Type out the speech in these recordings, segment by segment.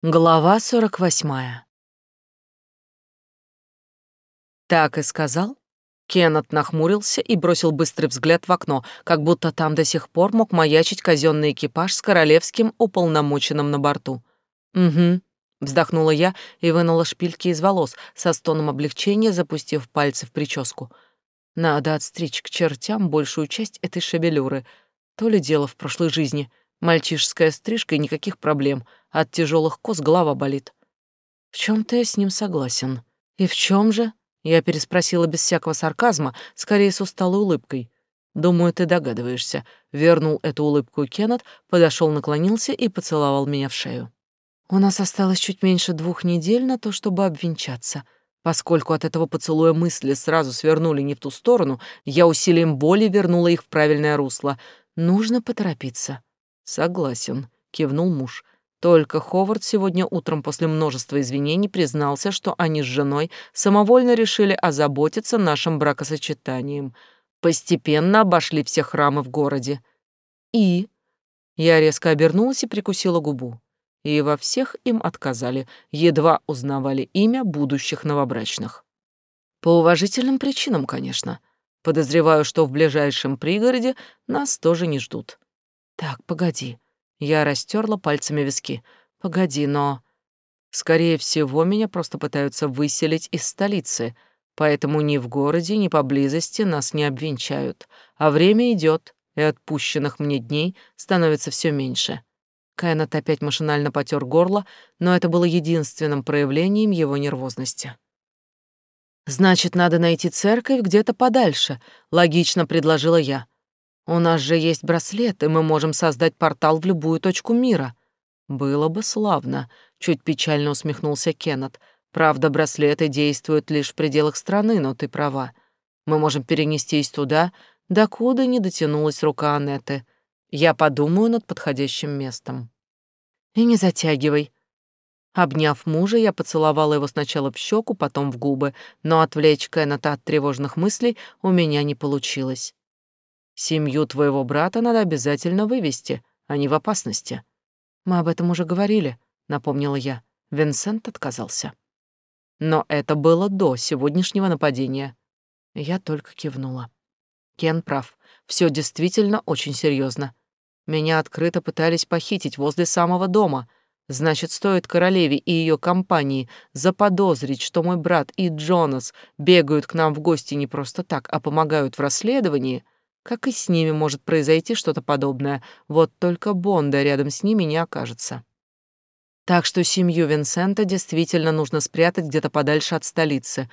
Глава сорок восьмая. Так и сказал. Кеннет нахмурился и бросил быстрый взгляд в окно, как будто там до сих пор мог маячить казенный экипаж с королевским уполномоченным на борту. «Угу», — вздохнула я и вынула шпильки из волос, со стоном облегчения запустив пальцы в прическу. «Надо отстричь к чертям большую часть этой шевелюры. То ли дело в прошлой жизни. Мальчишеская стрижка и никаких проблем — от тяжелых кос голова болит. В чем-то я с ним согласен. И в чем же? Я переспросила без всякого сарказма, скорее с усталой улыбкой. Думаю, ты догадываешься. Вернул эту улыбку Кеннет, подошел, наклонился и поцеловал меня в шею. У нас осталось чуть меньше двух недель на то, чтобы обвенчаться. Поскольку от этого поцелуя мысли сразу свернули не в ту сторону, я усилием боли вернула их в правильное русло. Нужно поторопиться. Согласен, кивнул муж. Только Ховард сегодня утром после множества извинений признался, что они с женой самовольно решили озаботиться нашим бракосочетанием. Постепенно обошли все храмы в городе. И... Я резко обернулась и прикусила губу. И во всех им отказали, едва узнавали имя будущих новобрачных. По уважительным причинам, конечно. Подозреваю, что в ближайшем пригороде нас тоже не ждут. Так, погоди. Я растерла пальцами виски. Погоди, но... Скорее всего, меня просто пытаются выселить из столицы, поэтому ни в городе, ни поблизости нас не обвенчают. А время идет, и отпущенных мне дней становится все меньше. Кайнат опять машинально потер горло, но это было единственным проявлением его нервозности. «Значит, надо найти церковь где-то подальше», — логично предложила я. У нас же есть браслет, и мы можем создать портал в любую точку мира. Было бы славно, чуть печально усмехнулся Кеннет. Правда, браслеты действуют лишь в пределах страны, но ты права. Мы можем перенестись туда, докуда не дотянулась рука Анеты. Я подумаю над подходящим местом. И не затягивай. Обняв мужа, я поцеловала его сначала в щеку, потом в губы, но отвлечь Кеннета от тревожных мыслей у меня не получилось. Семью твоего брата надо обязательно вывести, они в опасности. Мы об этом уже говорили, напомнила я. Винсент отказался. Но это было до сегодняшнего нападения. Я только кивнула. Кен прав. Все действительно очень серьезно. Меня открыто пытались похитить возле самого дома. Значит, стоит королеве и ее компании заподозрить, что мой брат и Джонас бегают к нам в гости не просто так, а помогают в расследовании — как и с ними может произойти что-то подобное, вот только Бонда рядом с ними не окажется. Так что семью Винсента действительно нужно спрятать где-то подальше от столицы.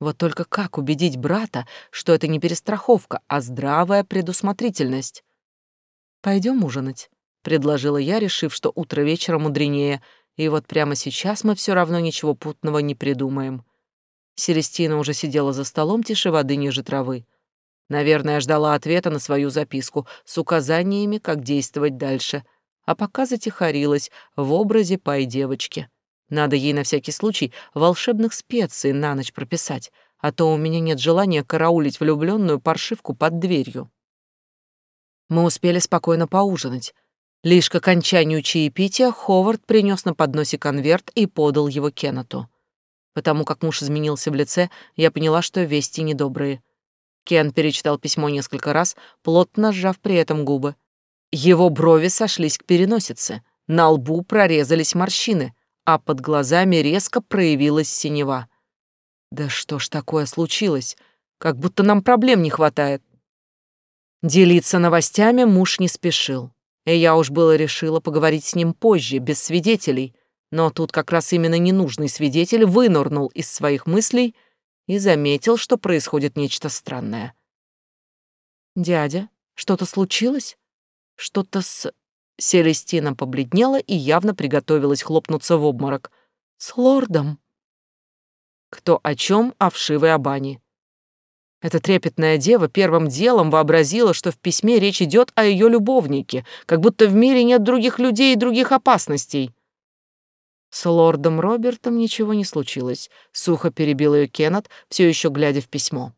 Вот только как убедить брата, что это не перестраховка, а здравая предусмотрительность? Пойдем ужинать, предложила я, решив, что утро вечера мудренее, и вот прямо сейчас мы все равно ничего путного не придумаем. Селестина уже сидела за столом тише воды ниже травы. Наверное, ждала ответа на свою записку с указаниями, как действовать дальше, а пока затихарилась в образе пай-девочки. Надо ей на всякий случай волшебных специй на ночь прописать, а то у меня нет желания караулить влюбленную паршивку под дверью. Мы успели спокойно поужинать. Лишь к окончанию чаепития Ховард принес на подносе конверт и подал его Кеннету. Потому как муж изменился в лице, я поняла, что вести недобрые — Кен перечитал письмо несколько раз, плотно сжав при этом губы. Его брови сошлись к переносице, на лбу прорезались морщины, а под глазами резко проявилась синева. Да что ж такое случилось? Как будто нам проблем не хватает. Делиться новостями муж не спешил. И я уж было решила поговорить с ним позже, без свидетелей. Но тут как раз именно ненужный свидетель вынырнул из своих мыслей и заметил, что происходит нечто странное. «Дядя, что-то случилось? Что-то с...» Селестина побледнела и явно приготовилась хлопнуться в обморок. «С лордом». Кто о чем, о вшивой Абани. Эта трепетная дева первым делом вообразила, что в письме речь идет о ее любовнике, как будто в мире нет других людей и других опасностей. С лордом Робертом ничего не случилось, сухо перебил ее Кеннет, все еще глядя в письмо.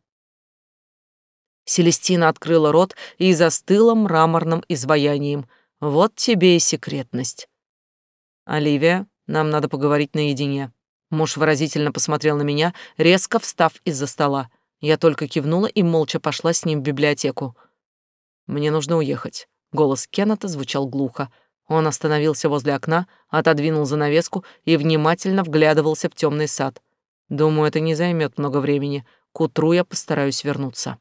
Селестина открыла рот и застыла мраморным изваянием. Вот тебе и секретность. Оливия, Нам надо поговорить наедине. Муж выразительно посмотрел на меня, резко встав из-за стола. Я только кивнула и молча пошла с ним в библиотеку. Мне нужно уехать. Голос Кеннета звучал глухо. Он остановился возле окна, отодвинул занавеску и внимательно вглядывался в темный сад. Думаю, это не займет много времени. К утру я постараюсь вернуться.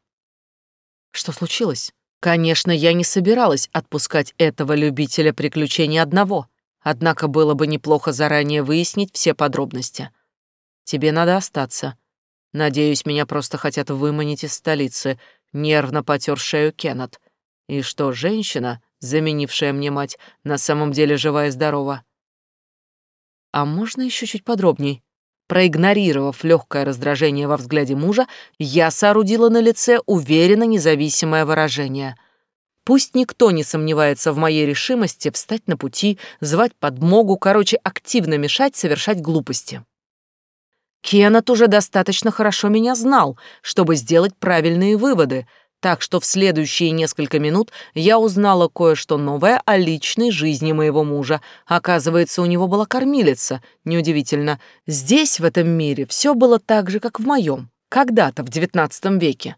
Что случилось? Конечно, я не собиралась отпускать этого любителя приключений одного, однако было бы неплохо заранее выяснить все подробности. Тебе надо остаться. Надеюсь, меня просто хотят выманить из столицы, нервно потер шею Кеннет. И что, женщина, заменившая мне мать, на самом деле жива и здорова? А можно еще чуть подробней? Проигнорировав легкое раздражение во взгляде мужа, я соорудила на лице уверенно независимое выражение. Пусть никто не сомневается в моей решимости встать на пути, звать подмогу, короче, активно мешать совершать глупости. Кеннет уже достаточно хорошо меня знал, чтобы сделать правильные выводы — так что в следующие несколько минут я узнала кое-что новое о личной жизни моего мужа. Оказывается, у него была кормилица. Неудивительно. Здесь, в этом мире, все было так же, как в моем. Когда-то, в XIX веке.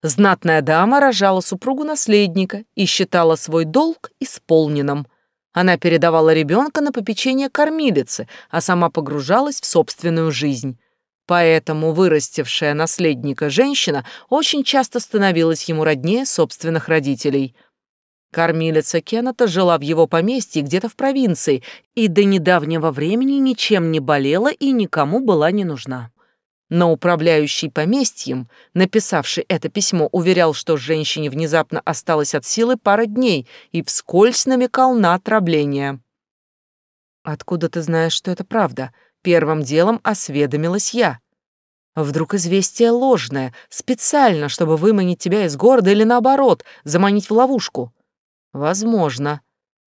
Знатная дама рожала супругу наследника и считала свой долг исполненным. Она передавала ребенка на попечение кормилицы, а сама погружалась в собственную жизнь. Поэтому вырастившая наследника женщина очень часто становилась ему роднее собственных родителей. Кормилица Кеннета жила в его поместье где-то в провинции и до недавнего времени ничем не болела и никому была не нужна. Но управляющий поместьем, написавший это письмо, уверял, что женщине внезапно осталось от силы пара дней и вскользь намекал на отравление. «Откуда ты знаешь, что это правда?» Первым делом осведомилась я. Вдруг известие ложное, специально, чтобы выманить тебя из города или наоборот, заманить в ловушку? Возможно.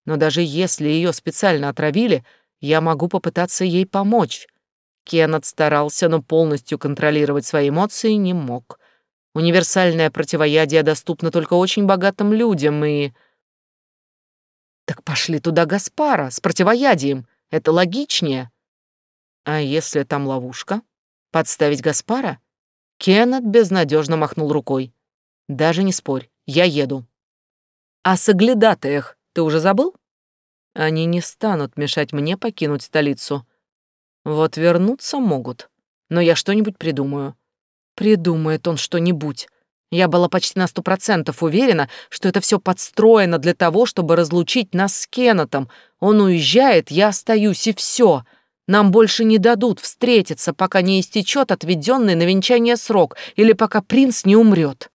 Но даже если ее специально отравили, я могу попытаться ей помочь. Кеннет старался, но полностью контролировать свои эмоции не мог. Универсальное противоядие доступно только очень богатым людям и... Так пошли туда Гаспара с противоядием. Это логичнее. А если там ловушка? Подставить Гаспара? Кеннет безнадежно махнул рукой. Даже не спорь, я еду. А соглядатаях ты уже забыл? Они не станут мешать мне покинуть столицу. Вот вернуться могут, но я что-нибудь придумаю. Придумает он что-нибудь. Я была почти на сто процентов уверена, что это все подстроено для того, чтобы разлучить нас с Кеннетом. Он уезжает, я остаюсь, и все. Нам больше не дадут встретиться, пока не истечет отведенный на венчание срок или пока принц не умрет.